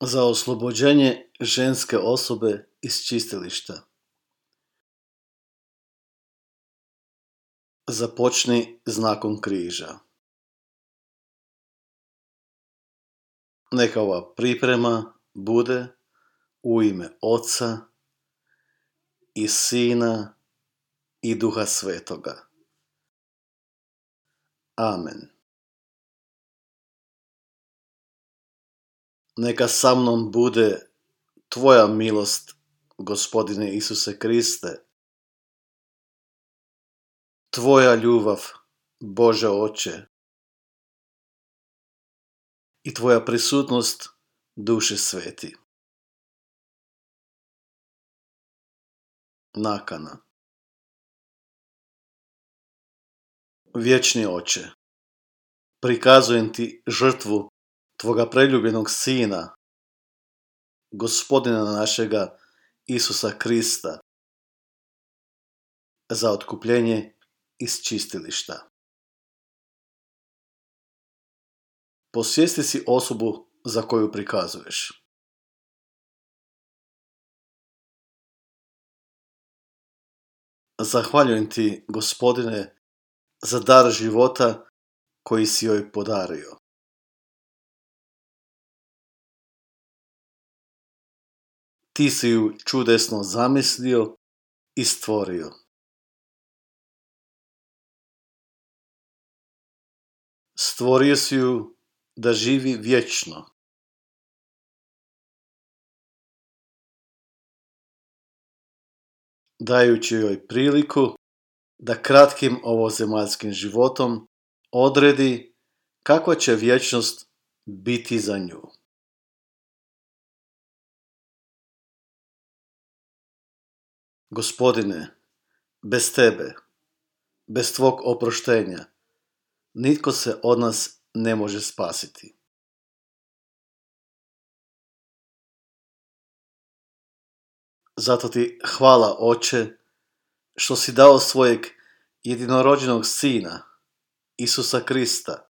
za oslobođenje ženske osobe iz čistilišta. Započni znakom križa. Neka ova priprema bude u ime Oca i Sina i Duha Svetoga. Amen. Neka sa mnom bude Tvoja milost, Gospodine Isuse Kriste, Tvoja ljubav, Bože Oče, i Tvoja prisutnost, Duše Sveti. Nakana. Vječni Oče, prikazujem Ti žrtvu Tvoga preljubljenog Sina, Gospodina našega Isusa Krista, za otkupljenje iz čistilišta. Posvijesti si osobu za koju prikazuješ. Zahvaljujem ti, gospodine, za dar života koji si joj podario. Ti si ju čudesno zamislio i stvorio. Stvorio si ju da živi vječno. Dajući joj priliku da kratkim ovozemaljskim životom odredi kakva će vječnost biti za nju. Gospodine, bez tebe, bez tvog oproštenja, nitko se od nas ne može spasiti. Zato ti hvala, Oče, što si dao svojeg jedinorođenog Sina, Isusa Krista,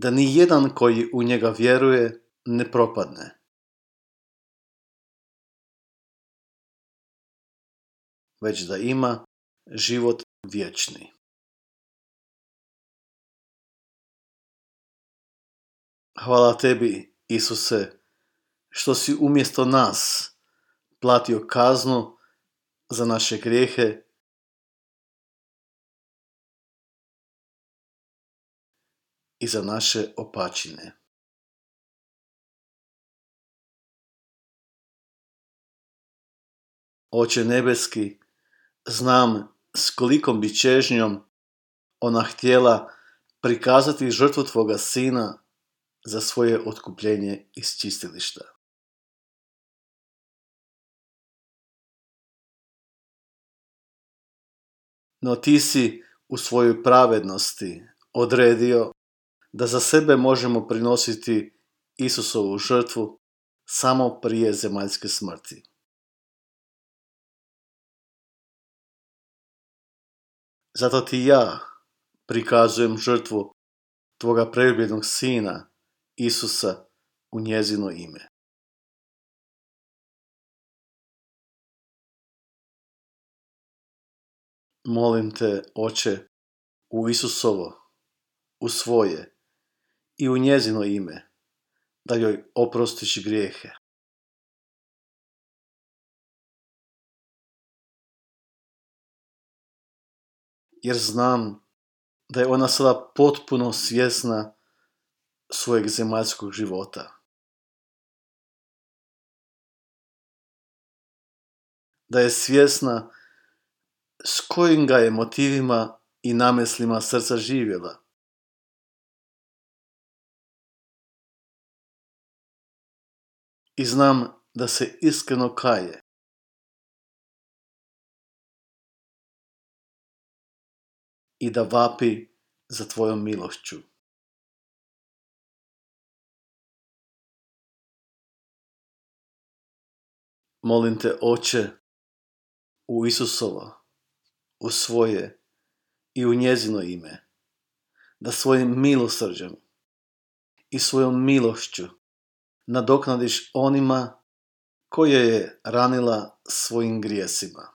da ni jedan koji u njega vjeruje ne propadne. Već da ima život vječni. Hvala tebi, Isuse, što si umjesto nas platio kaznu za naše grijehe i za naše opačine. Oče nebeski, znam s kolikom bi čežnjom ona htjela prikazati žrtvu tvoga sina za svoje otkupljenje iz čistilišta. No ti si u svojoj pravednosti odredio da za sebe možemo prinositi Isusovu žrtvu samo prije zemaljske smrti. Zato ti ja prikazujem žrtvu Tvoga preljubljenog Sina, Isusa, u njezino ime. Molim te, Oče, u Isusovo, u svoje i u njezino ime, da joj oprostiš grijehe. Jer znam da je ona sada potpuno svjesna svojeg zemaljskog života. Da je svjesna s kojim ga je motivima i nameslima srca živjela. I znam da se iskreno kaje. I da vapi za tvojom milošću. Molim te, Oče, u Isusovo, u svoje i u njezino ime, da svojim milosrđem i svojom milošću nadoknadiš onima koje je ranila svojim grijesima.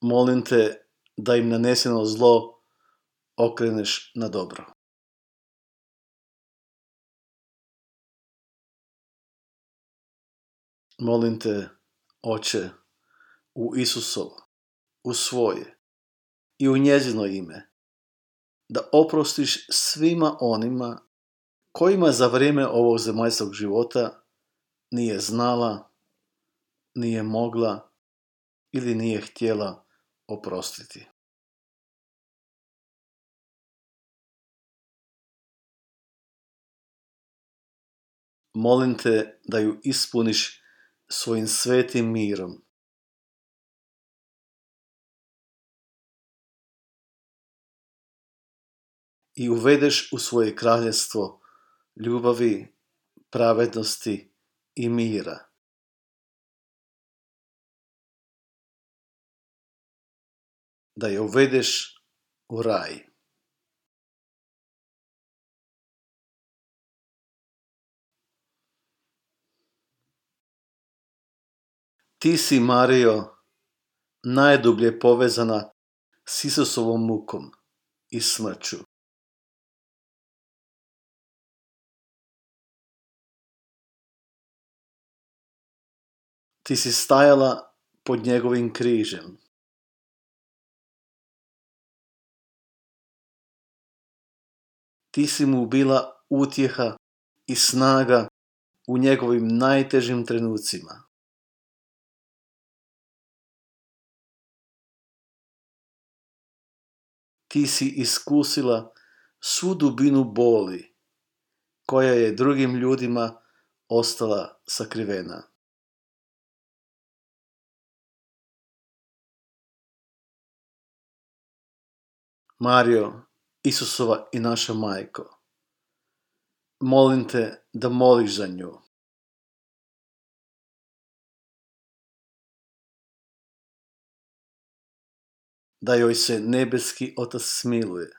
Molim te da im naneseno zlo okreneš na dobro. Molim te, Oče, u Isusovo, u svoje i u njezino ime, da oprostiš svima onima kojima za vrijeme ovog zemaljskog života nije znala, nije mogla ili nije htjela oprostiti. Molim te da ju ispuniš svojim svetim mirom. I uvedeš u svoje kraljestvo ljubavi, pravednosti i mira. Da je uvedeš u raj. Ti si, Mario, najdublje povezana s Isusovom mukom i smrću. Ti si stajala pod njegovim križem. Ti si mu bila utjeha i snaga u njegovim najtežim trenucima. ti si iskusila svu dubinu boli koja je drugim ljudima ostala sakrivena. Mario, Isusova i naša majko, molim te da moliš za nju. da joj se nebeski Otac smiluje.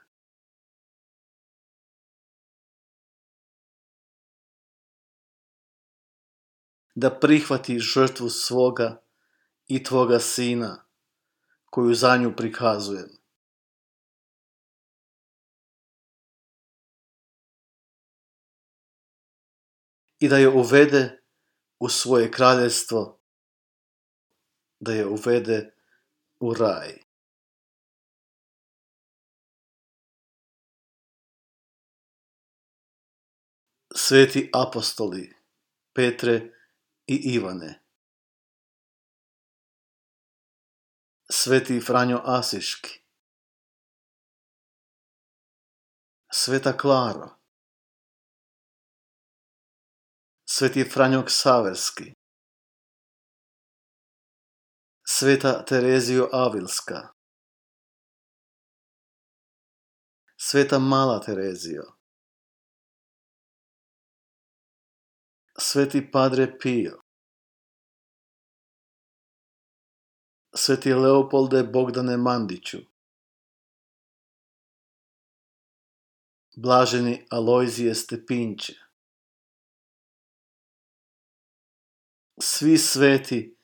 Da prihvati žrtvu svoga i tvoga sina, koju za nju prikazujem. I da je uvede u svoje kraljestvo, da je uvede u raj. sveti apostoli Petre i Ivane, sveti Franjo Asiški, sveta Klaro, sveti Franjo Ksaverski, sveta Terezio Avilska, sveta Mala Terezio, Sveti Padre Pio, Sveti Leopolde Bogdane Mandiću, Blaženi Alojzije Stepinče, svi sveti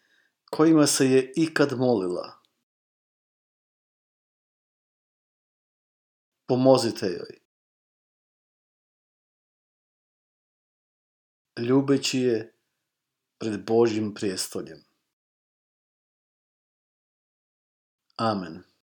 kojima se je ikad molila. Pomozite joj. ljubeći je pred Božjim prijestoljem. Amen.